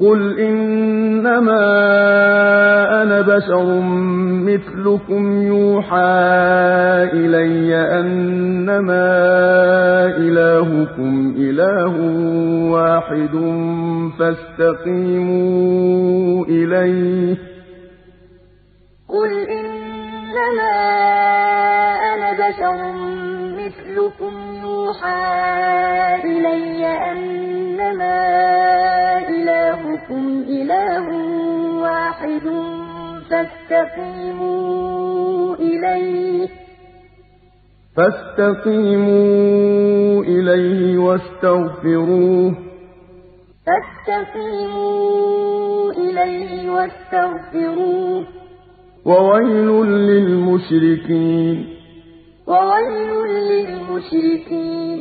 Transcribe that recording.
قُلْ إِنَّمَا أَنَا بَشَرٌ مِّثْلُكُمْ يُوحَىٰ إِلَيَّ أَنَّمَا إِلَٰهُكُمْ إِلَٰهٌ وَاحِدٌ فَاسْتَقِيمُوا إِلَيْهِ ۖ قُلْ إِنَّمَا أَنَا بَشَرٌ مِّثْلُكُمْ يُوحَىٰ إِلَيَّ أَنَّمَا إِلَٰهٌ وَاحِدٌ فَاسْتَقِيمُوا إِلَيْهِ ۖ فَاسْتَقِيمُوا إِلَيْهِ وَاسْتَغْفِرُوهُ ۗ فَاسْتَقِيمُوا إِلَيْهِ وَاسْتَغْفِرُوهُ ۗ وَوَيْلٌ لِّلْمُشْرِكِينَ وَوَيْلٌ لِّلْمُشْرِكِينَ